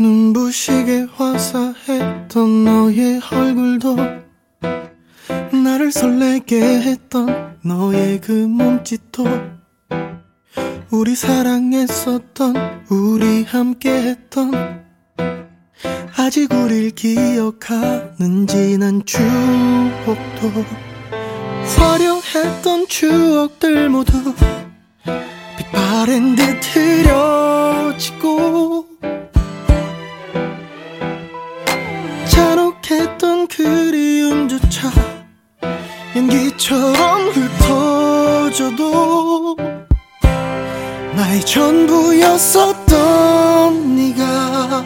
눈부시게 화사했던 너의 얼굴도 나를 설레게 했던 너의 그 몸짓도 우리 사랑했었던 우리 함께했던 아직 우릴 기억하는지 난 추억도 화려했던 추억들 모두 빛바랜 듯 흐려지고 연기처럼 흩어져도 나의 전부였었던 네가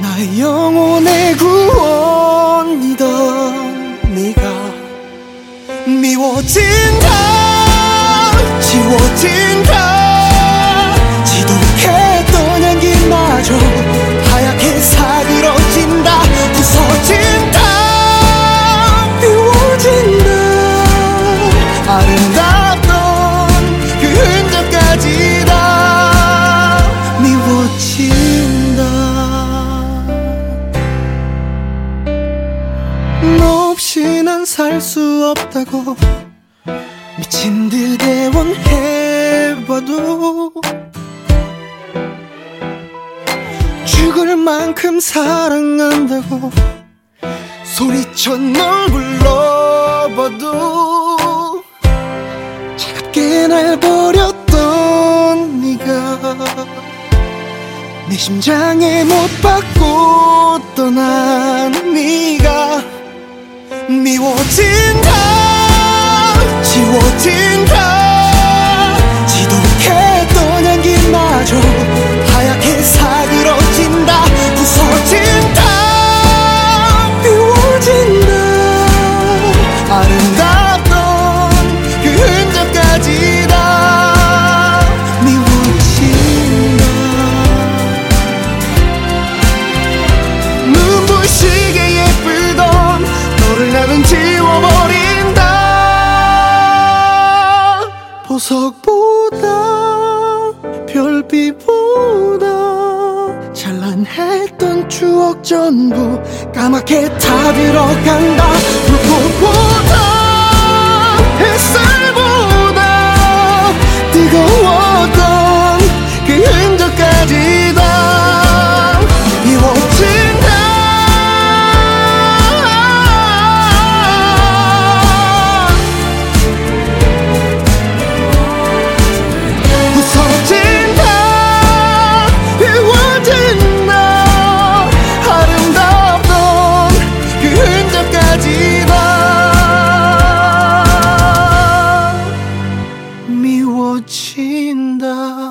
나의 영혼의 구원이던 네가 미워진다 지워진다 너 없이 난 살 수 없다고 미친 듯 애원해봐도 죽을 만큼 사랑한다고 소리쳐 널 불러봐도 차갑게 날 버렸던 네가 내 심장에 못 박고 떠난 네가 미워진다 지워진 나는 지워버린다. 보석보다 별빛보다 찬란했던 추억 전부 까맣게 타들어간다. 불꽃보다 햇살보다 다 미워진다